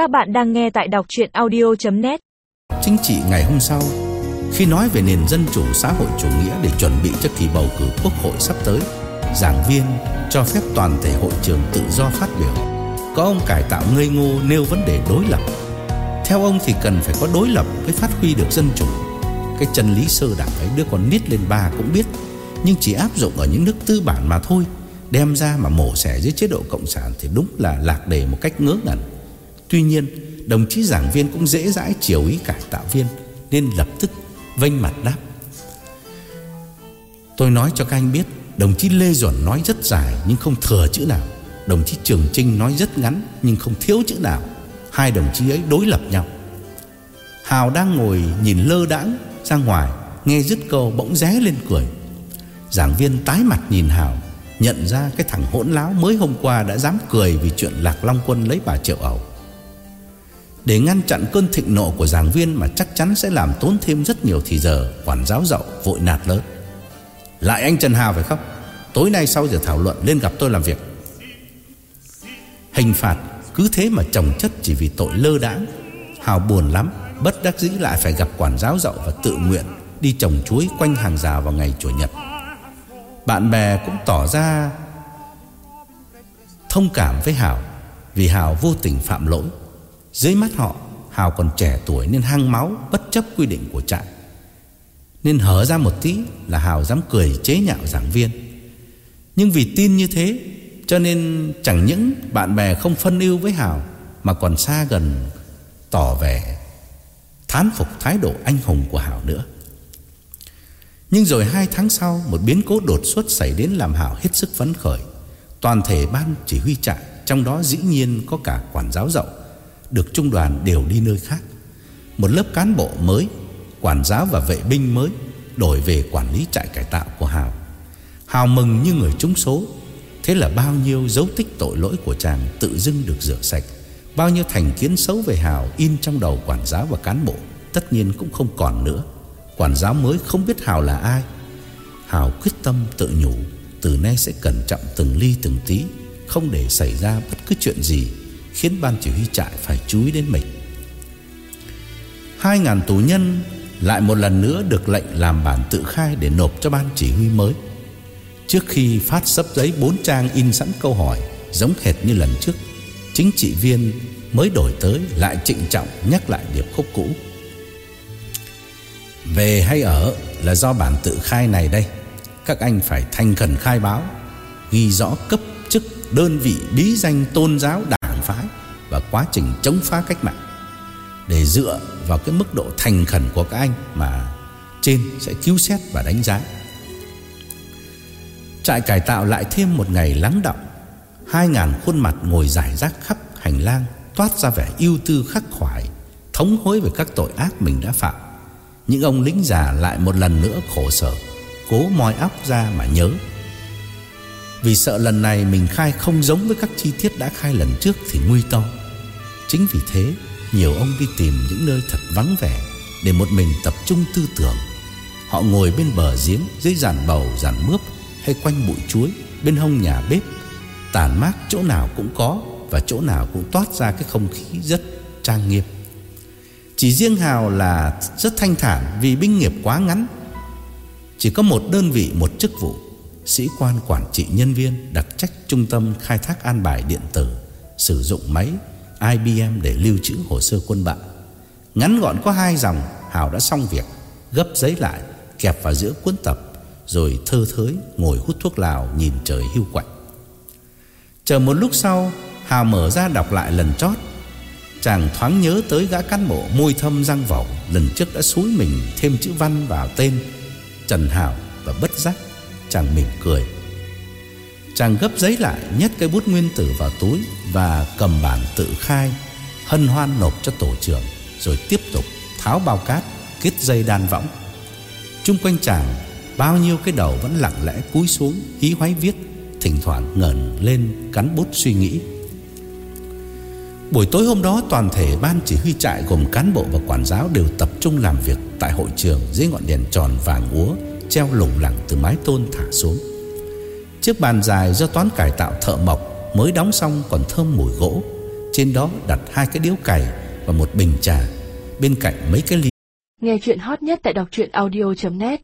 Các bạn đang nghe tại đọc chuyện audio.net Chính trị ngày hôm sau, Khi nói về nền dân chủ, xã hội chủ nghĩa Để chuẩn bị cho kỳ bầu cử quốc hội sắp tới, Giảng viên cho phép toàn thể hội trường tự do phát biểu. Có ông cải tạo ngây ngô nêu vấn đề đối lập. Theo ông thì cần phải có đối lập mới phát huy được dân chủ. Cái chân lý sơ đẳng ấy, đứa con nít lên ba cũng biết, Nhưng chỉ áp dụng ở những nước tư bản mà thôi, Đem ra mà mổ xẻ dưới chế độ cộng sản Thì đúng là lạc đề một cách ngớ ngẩn. Tuy nhiên, đồng chí giảng viên cũng dễ dãi chiều ý cải tạo viên, Nên lập tức vênh mặt đáp. Tôi nói cho các anh biết, Đồng chí Lê Duẩn nói rất dài nhưng không thừa chữ nào. Đồng chí Trường Trinh nói rất ngắn nhưng không thiếu chữ nào. Hai đồng chí ấy đối lập nhau. Hào đang ngồi nhìn lơ đãng ra ngoài, Nghe dứt câu bỗng ré lên cười. Giảng viên tái mặt nhìn Hào, Nhận ra cái thằng hỗn láo mới hôm qua đã dám cười Vì chuyện Lạc Long Quân lấy bà Triệu ẩu. Để ngăn chặn cơn thịnh nộ của giảng viên Mà chắc chắn sẽ làm tốn thêm rất nhiều thì giờ Quản giáo dậu vội nạt lớn. Lại anh Trần Hào phải không Tối nay sau giờ thảo luận lên gặp tôi làm việc. Hình phạt cứ thế mà chồng chất chỉ vì tội lơ đãng. Hào buồn lắm, Bất đắc dĩ lại phải gặp quản giáo dậu Và tự nguyện đi trồng chuối quanh hàng rào vào ngày Chủ nhật. Bạn bè cũng tỏ ra Thông cảm với Hào Vì Hào vô tình phạm lỗi. Dưới mắt họ, Hào còn trẻ tuổi nên hăng máu, Bất chấp quy định của trại. Nên hở ra một tí là Hào dám cười chế nhạo giảng viên. Nhưng vì tin như thế, Cho nên chẳng những bạn bè không phân ưu với Hào, Mà còn xa gần Tỏ vẻ Thán phục thái độ anh hùng của Hào nữa. Nhưng rồi hai tháng sau, Một biến cố đột xuất xảy đến làm Hào hết sức phấn khởi. Toàn thể ban chỉ huy trại, Trong đó dĩ nhiên có cả quản giáo dậu được trung đoàn đều đi nơi khác. Một lớp cán bộ mới, Quản giáo và vệ binh mới Đổi về quản lý trại cải tạo của Hào. Hào mừng như người trúng số. Thế là bao nhiêu dấu tích tội lỗi của chàng Tự dưng được rửa sạch. Bao nhiêu thành kiến xấu về Hào In trong đầu quản giáo và cán bộ, Tất nhiên cũng không còn nữa. Quản giáo mới không biết Hào là ai. Hào quyết tâm tự nhủ, Từ nay sẽ cẩn trọng từng ly từng tí, Không để xảy ra bất cứ chuyện gì. Khiến ban chỉ huy trại phải chú ý đến mình. Hai ngàn tù nhân Lại một lần nữa được lệnh làm bản tự khai Để nộp cho ban chỉ huy mới. Trước khi phát sấp giấy bốn trang in sẵn câu hỏi, Giống hệt như lần trước, Chính trị viên mới đổi tới Lại trịnh trọng nhắc lại điệp khúc cũ. Về hay ở là do bản tự khai này đây. Các anh phải thành khẩn khai báo, Ghi rõ cấp chức, đơn vị, bí danh, tôn giáo đảng phái Và quá trình chống phá cách mạng. Để dựa vào cái mức độ thành khẩn của các anh Mà trên sẽ cứu xét và đánh giá. Trại cải tạo lại thêm một ngày lắng động Hai ngàn khuôn mặt ngồi rải rác khắp hành lang, Toát ra vẻ ưu tư khắc khoải, Thống hối về các tội ác mình đã phạm. Những ông lính già lại một lần nữa khổ sở, Cố moi óc ra mà nhớ. Vì sợ lần này mình khai không giống với các chi tiết đã khai lần trước thì nguy to. Chính vì thế, Nhiều ông đi tìm những nơi thật vắng vẻ Để một mình tập trung tư tưởng. Họ ngồi bên bờ giếng Dưới giàn bầu giàn mướp Hay quanh bụi chuối Bên hông nhà bếp. Tàn mát chỗ nào cũng có Và chỗ nào cũng toát ra cái không khí rất trang nghiêm. Chỉ riêng Hào là rất thanh thản Vì binh nghiệp quá ngắn. Chỉ có một đơn vị, một chức vụ. Sĩ quan quản trị nhân viên Đặc trách trung tâm khai thác an bài điện tử, Sử dụng máy IBM để lưu trữ hồ sơ quân bạn. Ngắn gọn có hai dòng, Hào đã xong việc, Gấp giấy lại, Kẹp vào giữa cuốn tập, Rồi thơ thới ngồi hút thuốc lào Nhìn trời hưu quạnh. Chờ một lúc sau, Hào mở ra đọc lại lần chót. Chàng thoáng nhớ tới gã cán bộ môi thâm răng vẩu Lần trước đã xúi mình thêm chữ văn vào tên Trần Hào Và bất giác chàng mỉm cười. Chàng gấp giấy lại, Nhét cây bút nguyên tử vào túi Và cầm bản tự khai, Hân hoan nộp cho tổ trưởng, Rồi tiếp tục tháo bao cát, Kết dây đan võng. Trung quanh chàng, Bao nhiêu cái đầu vẫn lặng lẽ cúi xuống, Hí hoái viết, Thỉnh thoảng ngẩn lên cắn bút suy nghĩ. Buổi tối hôm đó, toàn thể ban chỉ huy trại gồm cán bộ và quản giáo đều tập trung làm việc tại hội trường dưới ngọn đèn tròn vàng úa treo lủng lẳng từ mái tôn thả xuống. Chiếc bàn dài do toán cải tạo thợ mộc mới đóng xong còn thơm mùi gỗ. Trên đó đặt hai cái điếu cày và một bình trà, Bên cạnh mấy cái ly Nghe chuyện hot nhất tại đọc audio.net